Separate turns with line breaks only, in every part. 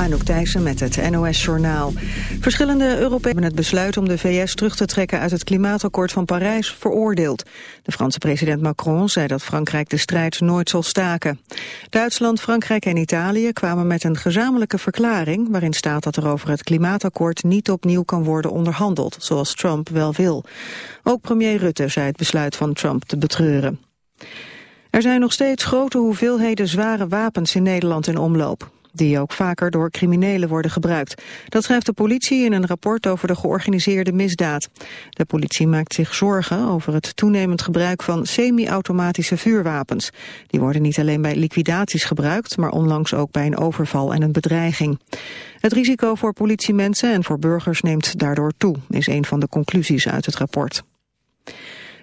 Anouk Thijssen met het NOS-journaal. Verschillende Europese hebben het besluit om de VS terug te trekken uit het klimaatakkoord van Parijs veroordeeld. De Franse president Macron zei dat Frankrijk de strijd nooit zal staken. Duitsland, Frankrijk en Italië kwamen met een gezamenlijke verklaring waarin staat dat er over het klimaatakkoord niet opnieuw kan worden onderhandeld, zoals Trump wel wil. Ook premier Rutte zei het besluit van Trump te betreuren. Er zijn nog steeds grote hoeveelheden zware wapens in Nederland in omloop die ook vaker door criminelen worden gebruikt. Dat schrijft de politie in een rapport over de georganiseerde misdaad. De politie maakt zich zorgen over het toenemend gebruik van semi-automatische vuurwapens. Die worden niet alleen bij liquidaties gebruikt, maar onlangs ook bij een overval en een bedreiging. Het risico voor politiemensen en voor burgers neemt daardoor toe, is een van de conclusies uit het rapport.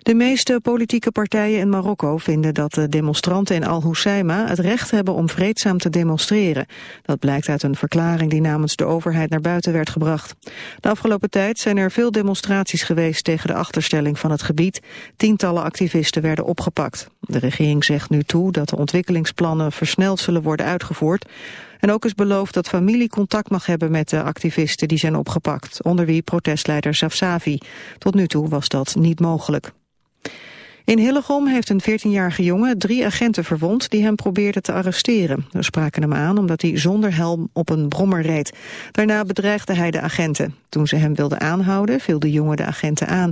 De meeste politieke partijen in Marokko vinden dat de demonstranten in Al-Hoceima het recht hebben om vreedzaam te demonstreren. Dat blijkt uit een verklaring die namens de overheid naar buiten werd gebracht. De afgelopen tijd zijn er veel demonstraties geweest tegen de achterstelling van het gebied. Tientallen activisten werden opgepakt. De regering zegt nu toe dat de ontwikkelingsplannen versneld zullen worden uitgevoerd. En ook is beloofd dat familie contact mag hebben met de activisten die zijn opgepakt, onder wie protestleider Safsavi. Tot nu toe was dat niet mogelijk. In Hillegom heeft een 14-jarige jongen drie agenten verwond die hem probeerden te arresteren. Ze spraken hem aan omdat hij zonder helm op een brommer reed. Daarna bedreigde hij de agenten. Toen ze hem wilden aanhouden viel de jongen de agenten aan.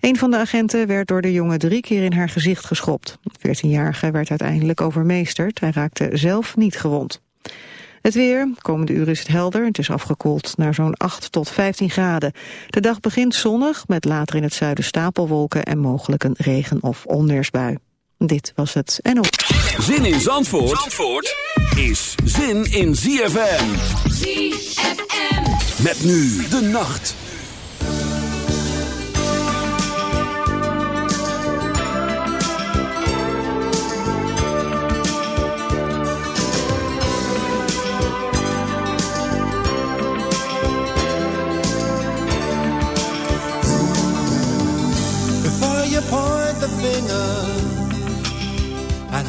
Een van de agenten werd door de jongen drie keer in haar gezicht geschopt. De 14-jarige werd uiteindelijk overmeesterd. Hij raakte zelf niet gewond. Het weer, komende uur is het helder. Het is afgekoeld naar zo'n 8 tot 15 graden. De dag begint zonnig, met later in het zuiden stapelwolken... en mogelijk een regen- of onweersbui. Dit was het NO.
Zin in Zandvoort, Zandvoort is zin in ZFM.
ZFM.
Met nu de nacht.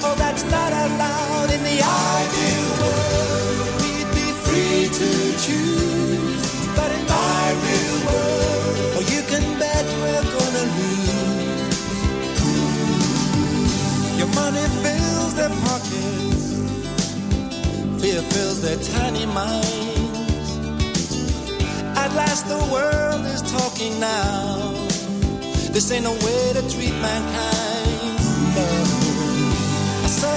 cloud that's not allowed in the ideal world. We'd be free to choose, but in my real world, oh, you can bet we're gonna lose. Your money fills their pockets, fear fills their tiny minds. At last, the world is talking now. This ain't no way to treat mankind.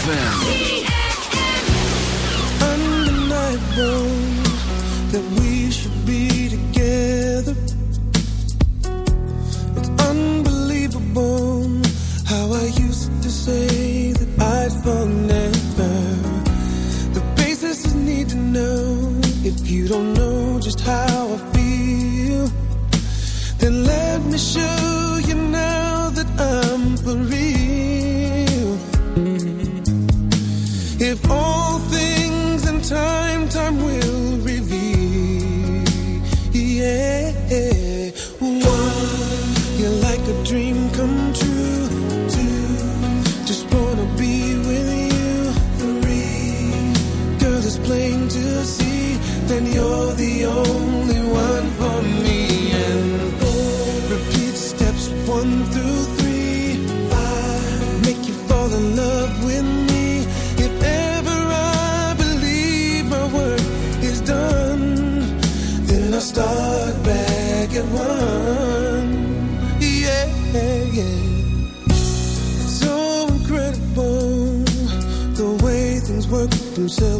ZFM. Work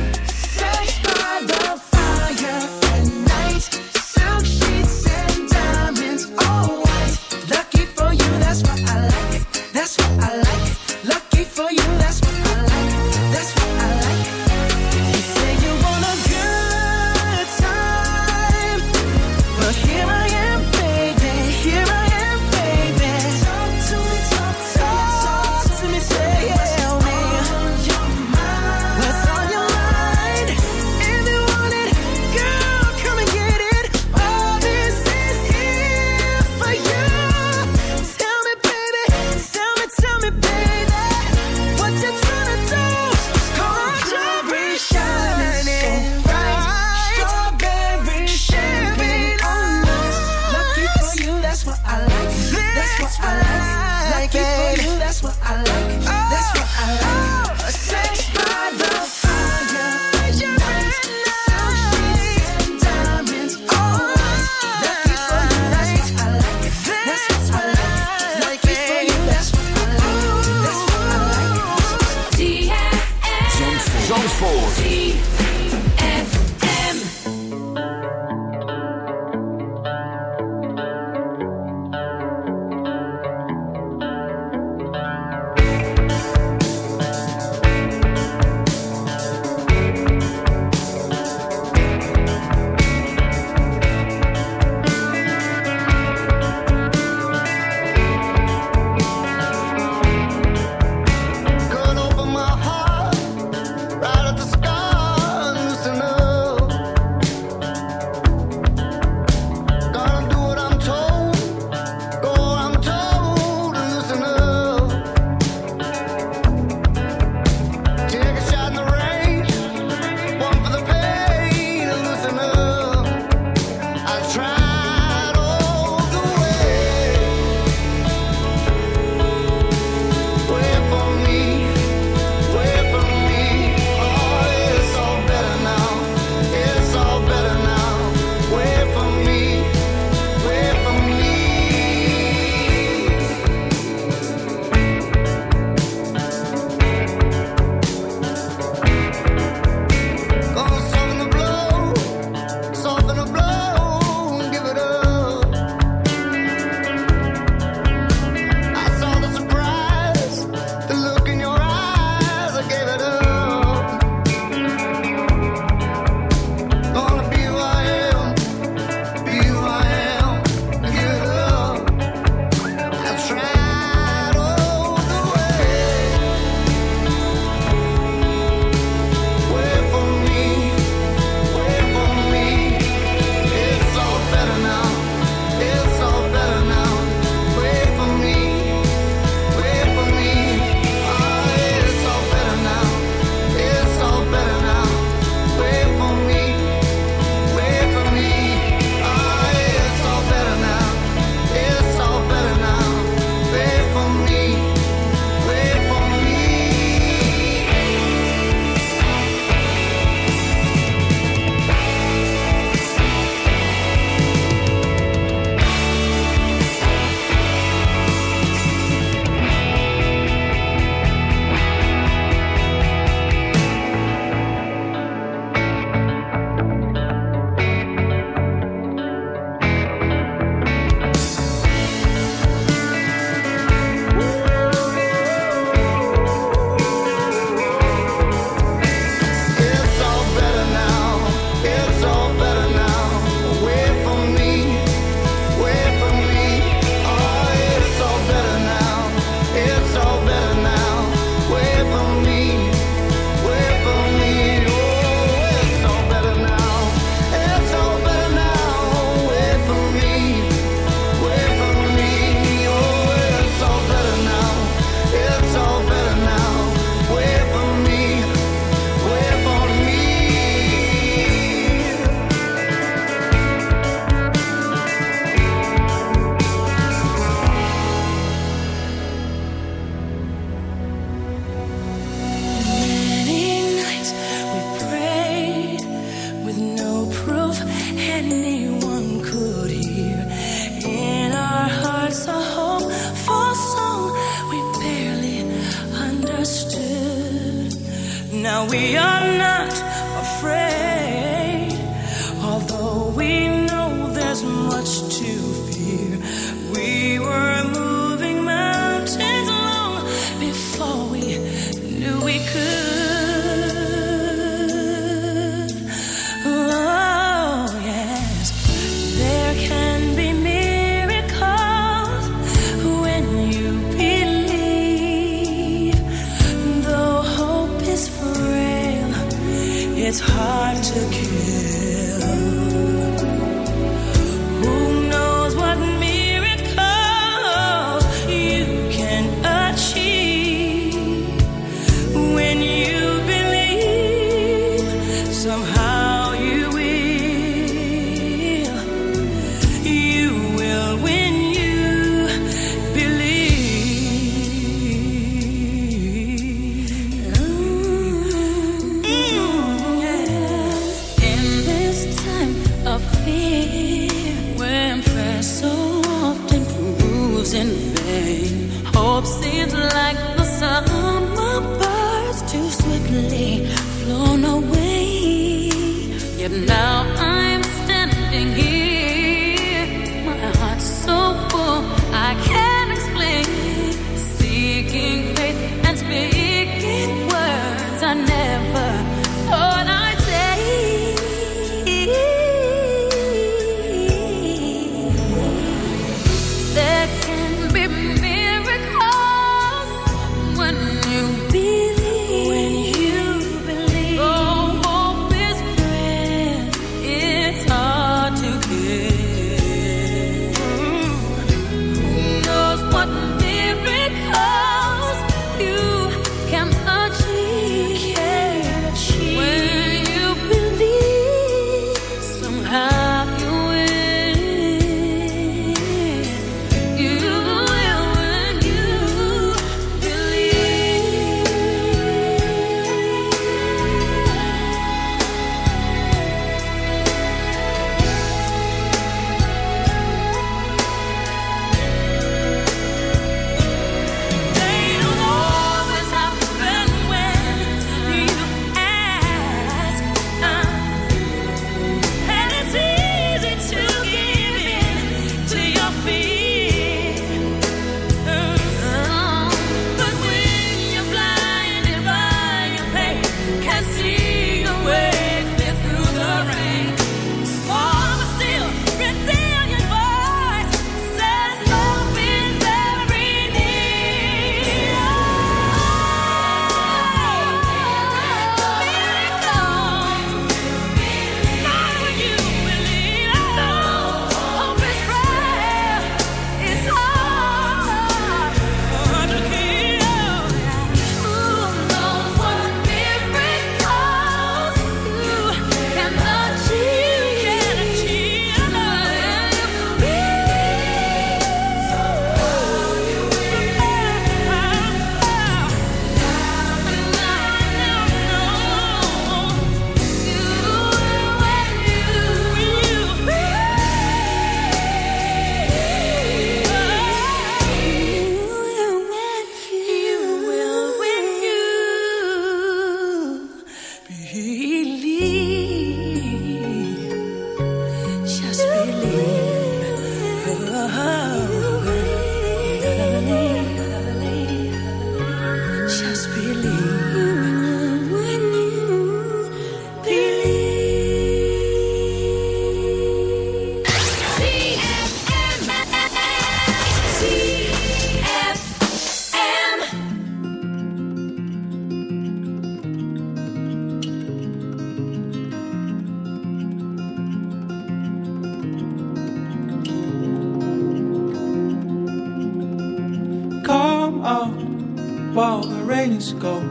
while the rain is cold.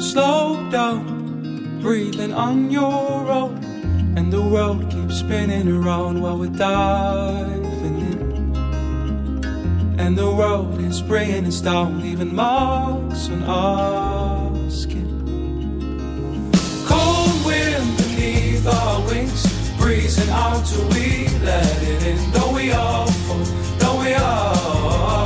Slow down, breathing on your own, and the world keeps spinning around while we're diving in. And the world is bringing us down, leaving marks on our skin. Cold wind beneath our wings, breezing out till we let it in. Though we are full, though we are.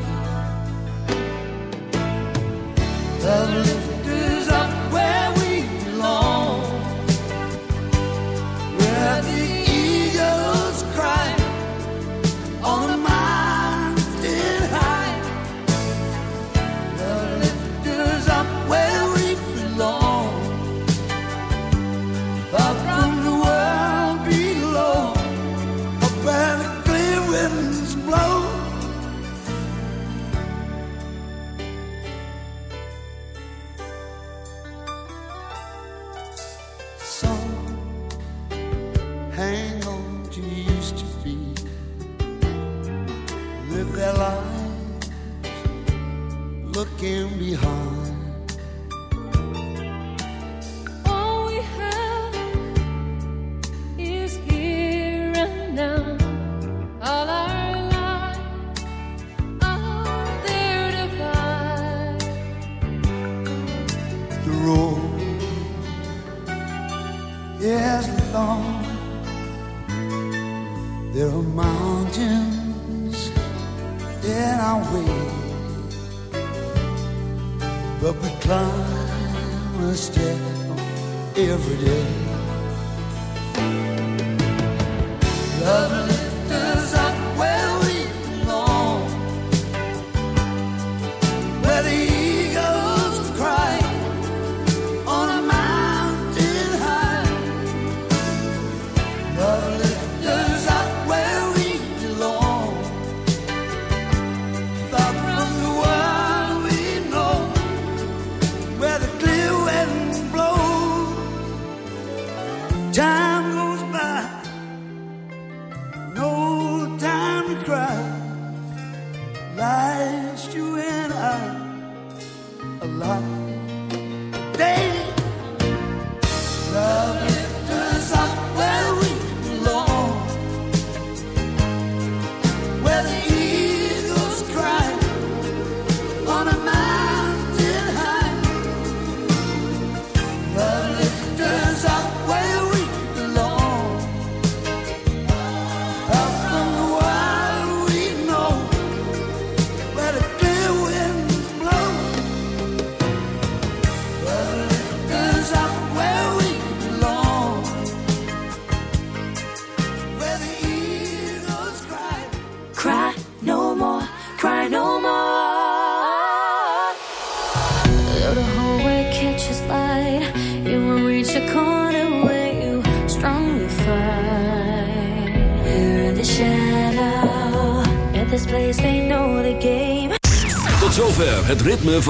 The